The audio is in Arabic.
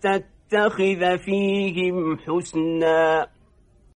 تتخذ فيهم حسناً.